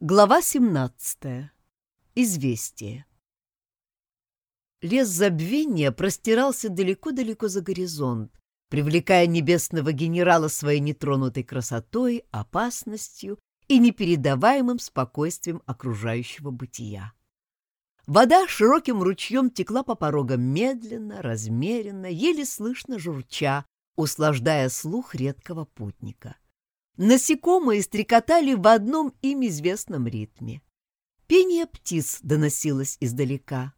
Глава 17. Известие. Лес забвения простирался далеко-далеко за горизонт, привлекая небесного генерала своей нетронутой красотой, опасностью и непередаваемым спокойствием окружающего бытия. Вода широким ручьем текла по порогам медленно, размеренно, еле слышно журча, услаждая слух редкого путника. Насекомые стрекотали в одном им известном ритме. Пение птиц доносилось издалека.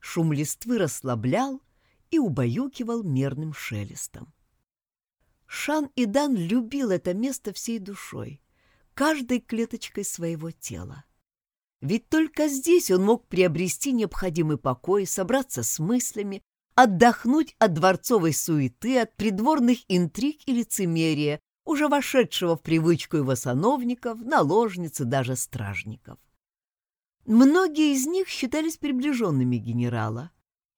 Шум листвы расслаблял и убаюкивал мерным шелестом. Шан Идан любил это место всей душой, каждой клеточкой своего тела. Ведь только здесь он мог приобрести необходимый покой, собраться с мыслями, отдохнуть от дворцовой суеты, от придворных интриг и лицемерия, уже вошедшего в привычку его сановников, наложниц и даже стражников. Многие из них считались приближенными генерала.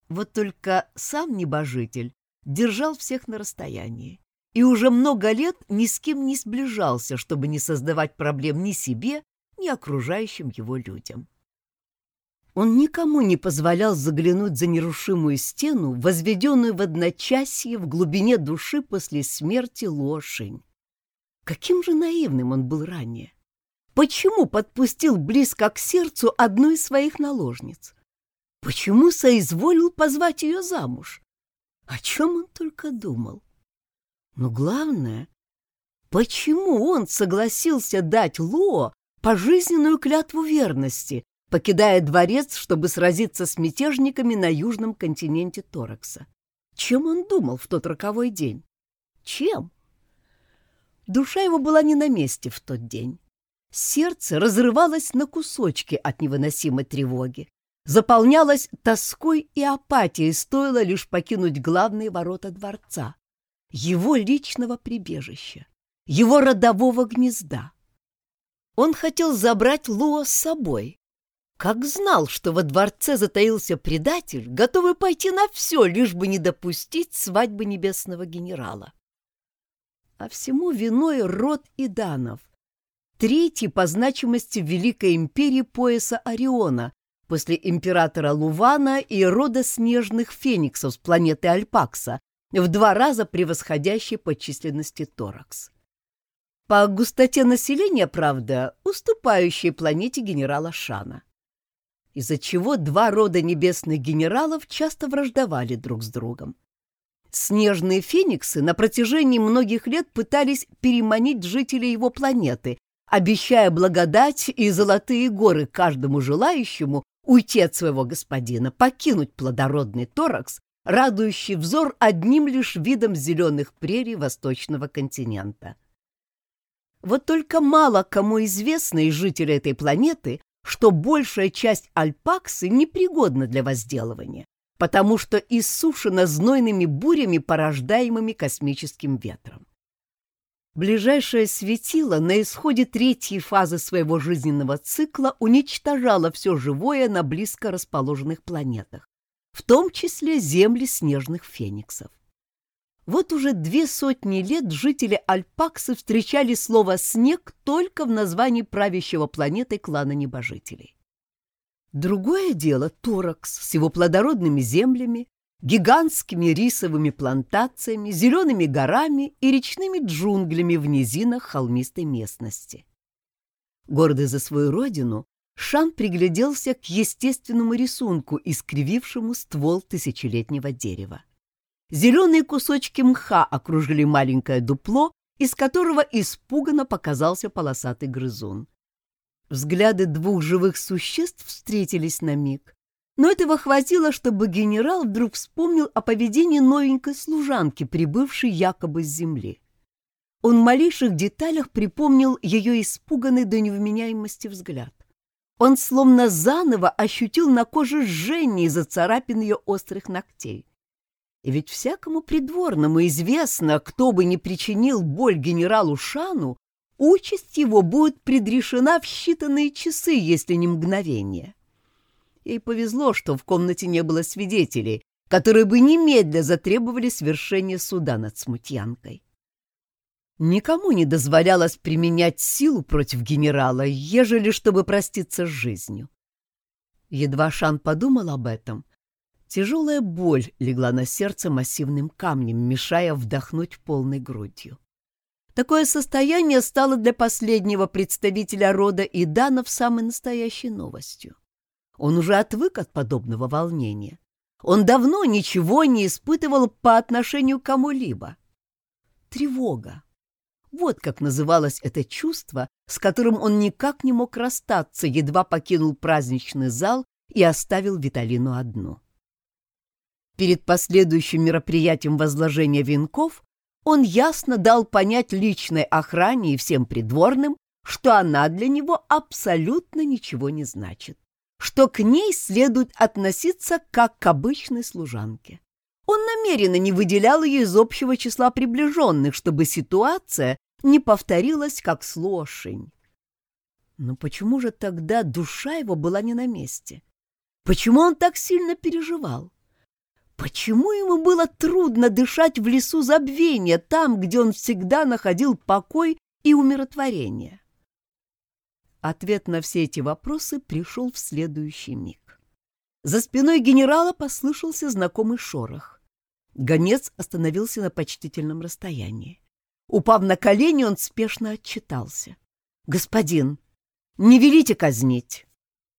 Вот только сам небожитель держал всех на расстоянии и уже много лет ни с кем не сближался, чтобы не создавать проблем ни себе, ни окружающим его людям. Он никому не позволял заглянуть за нерушимую стену, возведенную в одночасье в глубине души после смерти Лошень. Каким же наивным он был ранее! Почему подпустил близко к сердцу одну из своих наложниц? Почему соизволил позвать ее замуж? О чем он только думал? Но главное, почему он согласился дать Ло пожизненную клятву верности, покидая дворец, чтобы сразиться с мятежниками на южном континенте Торакса? Чем он думал в тот роковой день? Чем? Душа его была не на месте в тот день. Сердце разрывалось на кусочки от невыносимой тревоги, заполнялось тоской и апатией, стоило лишь покинуть главные ворота дворца, его личного прибежища, его родового гнезда. Он хотел забрать Луа с собой, как знал, что во дворце затаился предатель, готовый пойти на все, лишь бы не допустить свадьбы небесного генерала а всему виной род Иданов, третий по значимости Великой империи пояса Ориона, после императора Лувана и рода снежных фениксов с планеты Альпакса, в два раза превосходящей по численности Торакс. По густоте населения, правда, уступающей планете генерала Шана. Из-за чего два рода небесных генералов часто враждовали друг с другом. Снежные фениксы на протяжении многих лет пытались переманить жителей его планеты, обещая благодать и золотые горы каждому желающему уйти от своего господина, покинуть плодородный торакс, радующий взор одним лишь видом зеленых прерий восточного континента. Вот только мало кому известно из жителей этой планеты, что большая часть Альпаксы непригодна для возделывания потому что иссушена знойными бурями, порождаемыми космическим ветром. Ближайшее светило на исходе третьей фазы своего жизненного цикла уничтожало все живое на близко расположенных планетах, в том числе земли снежных фениксов. Вот уже две сотни лет жители Альпаксы встречали слово «снег» только в названии правящего планетой клана небожителей. Другое дело Торакс с его плодородными землями, гигантскими рисовыми плантациями, зелеными горами и речными джунглями в низинах холмистой местности. Гордый за свою родину, Шан пригляделся к естественному рисунку, искривившему ствол тысячелетнего дерева. Зеленые кусочки мха окружили маленькое дупло, из которого испуганно показался полосатый грызун. Взгляды двух живых существ встретились на миг, но этого хватило, чтобы генерал вдруг вспомнил о поведении новенькой служанки, прибывшей якобы с земли. Он в малейших деталях припомнил ее испуганный до невменяемости взгляд. Он словно заново ощутил на коже жжение из-за царапин ее острых ногтей. И ведь всякому придворному известно, кто бы ни причинил боль генералу Шану, участь его будет предрешена в считанные часы, если не мгновение. Ей повезло, что в комнате не было свидетелей, которые бы немедля затребовали свершения суда над смутьянкой. Никому не дозволялось применять силу против генерала, ежели чтобы проститься с жизнью. Едва Шан подумал об этом, тяжелая боль легла на сердце массивным камнем, мешая вдохнуть полной грудью. Такое состояние стало для последнего представителя рода Иданов самой настоящей новостью. Он уже отвык от подобного волнения. Он давно ничего не испытывал по отношению к кому-либо. Тревога. Вот как называлось это чувство, с которым он никак не мог расстаться, едва покинул праздничный зал и оставил Виталину одну. Перед последующим мероприятием возложения венков он ясно дал понять личной охране и всем придворным, что она для него абсолютно ничего не значит, что к ней следует относиться как к обычной служанке. Он намеренно не выделял ее из общего числа приближенных, чтобы ситуация не повторилась, как с лошень. Но почему же тогда душа его была не на месте? Почему он так сильно переживал? Почему ему было трудно дышать в лесу забвения, там, где он всегда находил покой и умиротворение? Ответ на все эти вопросы пришел в следующий миг. За спиной генерала послышался знакомый шорох. Гонец остановился на почтительном расстоянии. Упав на колени, он спешно отчитался. «Господин, не велите казнить!»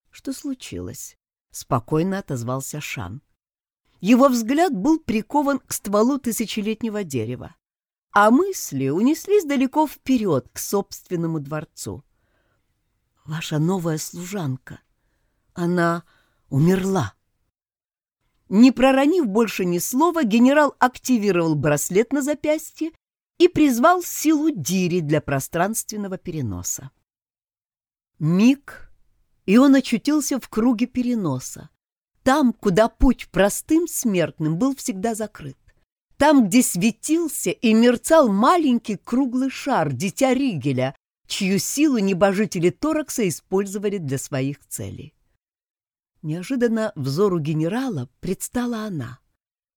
«Что случилось?» — спокойно отозвался Шан. Его взгляд был прикован к стволу тысячелетнего дерева, а мысли унеслись далеко вперед, к собственному дворцу. «Ваша новая служанка, она умерла!» Не проронив больше ни слова, генерал активировал браслет на запястье и призвал силу Дири для пространственного переноса. Миг, и он очутился в круге переноса, там, куда путь простым смертным был всегда закрыт. Там, где светился и мерцал маленький круглый шар, дитя Ригеля, чью силу небожители Торакса использовали для своих целей. Неожиданно взору генерала предстала она,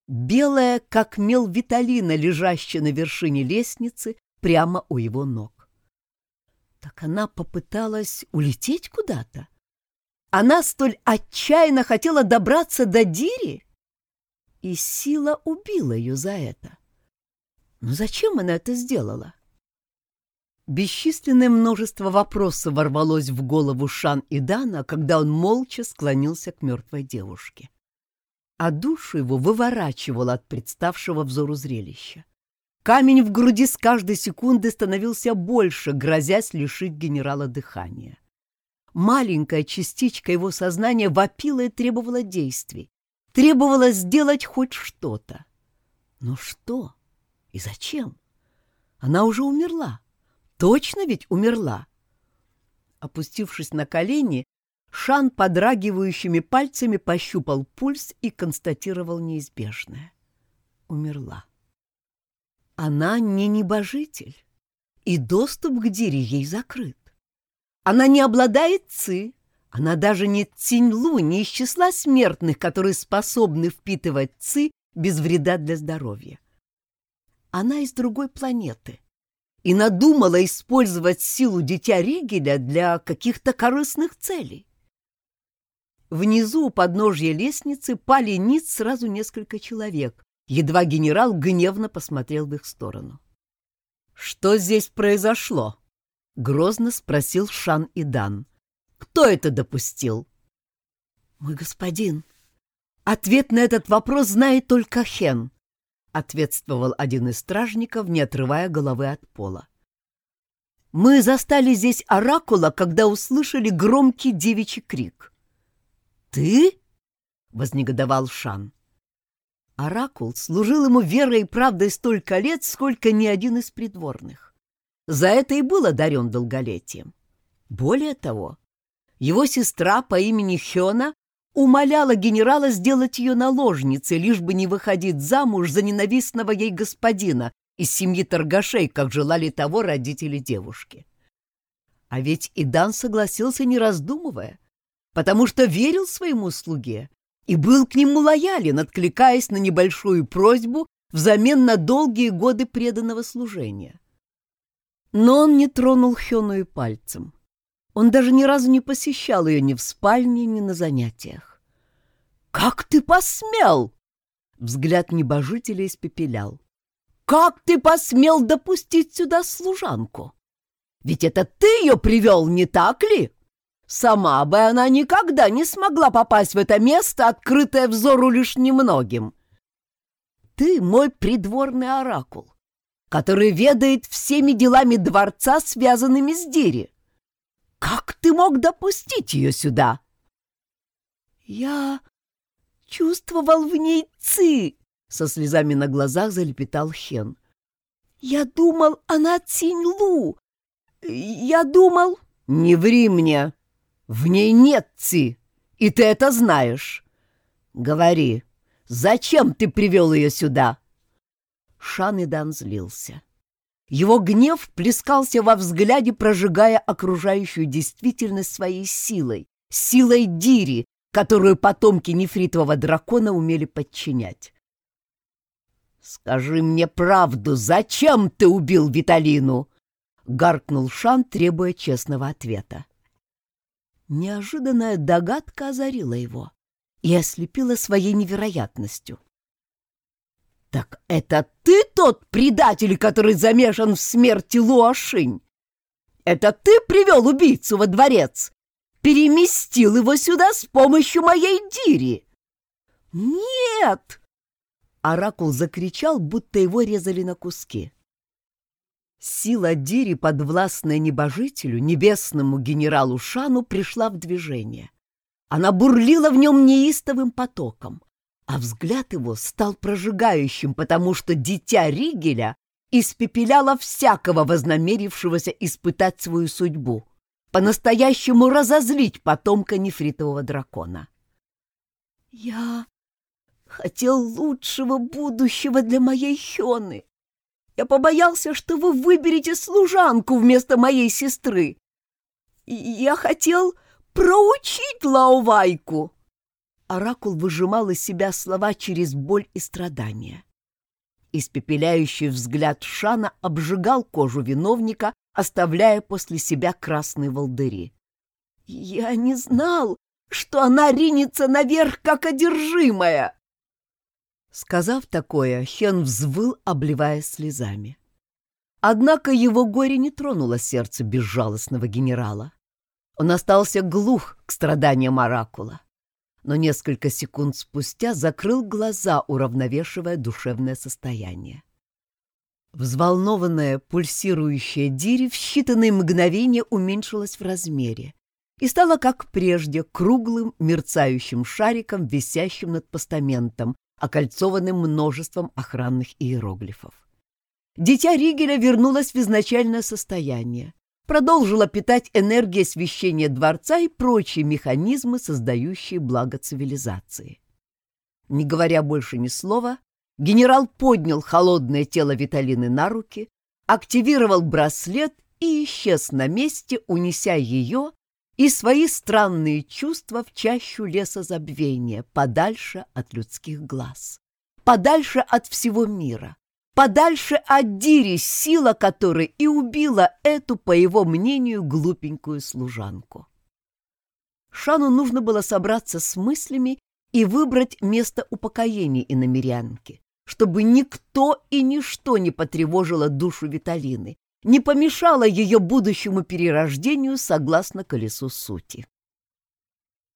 белая, как мел Виталина, лежащая на вершине лестницы прямо у его ног. Так она попыталась улететь куда-то? Она столь отчаянно хотела добраться до Дири? И сила убила ее за это. Но зачем она это сделала? Бесчисленное множество вопросов ворвалось в голову Шан и Дана, когда он молча склонился к мертвой девушке. А душу его выворачивало от представшего взору зрелища. Камень в груди с каждой секунды становился больше, грозясь лишить генерала дыхания. Маленькая частичка его сознания вопила и требовала действий, требовала сделать хоть что-то. Но что и зачем? Она уже умерла. Точно ведь умерла. Опустившись на колени, Шан подрагивающими пальцами пощупал пульс и констатировал неизбежное. Умерла. Она не небожитель, и доступ к Дире ей закрыт. Она не обладает ци, она даже не Цинь-Лу, не из числа смертных, которые способны впитывать ци без вреда для здоровья. Она из другой планеты и надумала использовать силу дитя Ригеля для каких-то корыстных целей. Внизу у подножья лестницы пали ниц сразу несколько человек, едва генерал гневно посмотрел в их сторону. «Что здесь произошло?» — грозно спросил Шан Идан. «Кто это допустил?» «Мой господин, ответ на этот вопрос знает только Хен», — ответствовал один из стражников, не отрывая головы от пола. «Мы застали здесь оракула, когда услышали громкий девичий крик». «Ты?» — вознегодовал Шан. Оракул служил ему верой и правдой столько лет, сколько ни один из придворных. За это и был одарен долголетием. Более того, его сестра по имени Хёна умоляла генерала сделать ее наложницей, лишь бы не выходить замуж за ненавистного ей господина из семьи торгашей, как желали того родители девушки. А ведь Идан согласился, не раздумывая, потому что верил своему слуге и был к нему лоялен, откликаясь на небольшую просьбу взамен на долгие годы преданного служения. Но он не тронул Хёну и пальцем. Он даже ни разу не посещал ее ни в спальне, ни на занятиях. «Как ты посмел?» Взгляд небожителя испепелял. «Как ты посмел допустить сюда служанку? Ведь это ты ее привел, не так ли? Сама бы она никогда не смогла попасть в это место, открытое взору лишь немногим. Ты мой придворный оракул, который ведает всеми делами дворца, связанными с Дири. Как ты мог допустить ее сюда? Я чувствовал в ней ци, со слезами на глазах залепетал Хен. Я думал, она Цинь-Лу. Я думал... Не ври мне. В ней нет ци, и ты это знаешь. Говори, зачем ты привел ее сюда? Шанидан злился. Его гнев плескался во взгляде, прожигая окружающую действительность своей силой, силой Дири, которую потомки нефритового дракона умели подчинять. «Скажи мне правду, зачем ты убил Виталину?» — гаркнул Шан, требуя честного ответа. Неожиданная догадка озарила его и ослепила своей невероятностью. «Так это ты тот предатель, который замешан в смерти Луашинь? Это ты привел убийцу во дворец? Переместил его сюда с помощью моей Дири?» «Нет!» Оракул закричал, будто его резали на куски. Сила Дири, подвластная небожителю, небесному генералу Шану, пришла в движение. Она бурлила в нем неистовым потоком а взгляд его стал прожигающим, потому что дитя Ригеля испепеляло всякого вознамерившегося испытать свою судьбу, по-настоящему разозлить потомка нефритового дракона. «Я хотел лучшего будущего для моей Хёны. Я побоялся, что вы выберете служанку вместо моей сестры. Я хотел проучить Лаувайку». Оракул выжимал из себя слова через боль и страдания. Испепеляющий взгляд Шана обжигал кожу виновника, оставляя после себя красные волдыри. «Я не знал, что она ринется наверх, как одержимая!» Сказав такое, Хен взвыл, обливаясь слезами. Однако его горе не тронуло сердце безжалостного генерала. Он остался глух к страданиям Оракула но несколько секунд спустя закрыл глаза, уравновешивая душевное состояние. Взволнованная, пульсирующая Дири в считанные мгновения уменьшилась в размере и стала, как прежде, круглым, мерцающим шариком, висящим над постаментом, окольцованным множеством охранных иероглифов. Дитя Ригеля вернулось в изначальное состояние, продолжила питать энергией освещения дворца и прочие механизмы, создающие благо цивилизации. Не говоря больше ни слова, генерал поднял холодное тело Виталины на руки, активировал браслет и исчез на месте, унеся ее и свои странные чувства в чащу леса забвения, подальше от людских глаз, подальше от всего мира, подальше от Дири, сила которой и убила эту, по его мнению, глупенькую служанку. Шану нужно было собраться с мыслями и выбрать место упокоения иномерянки, чтобы никто и ничто не потревожило душу Виталины, не помешало ее будущему перерождению согласно колесу сути.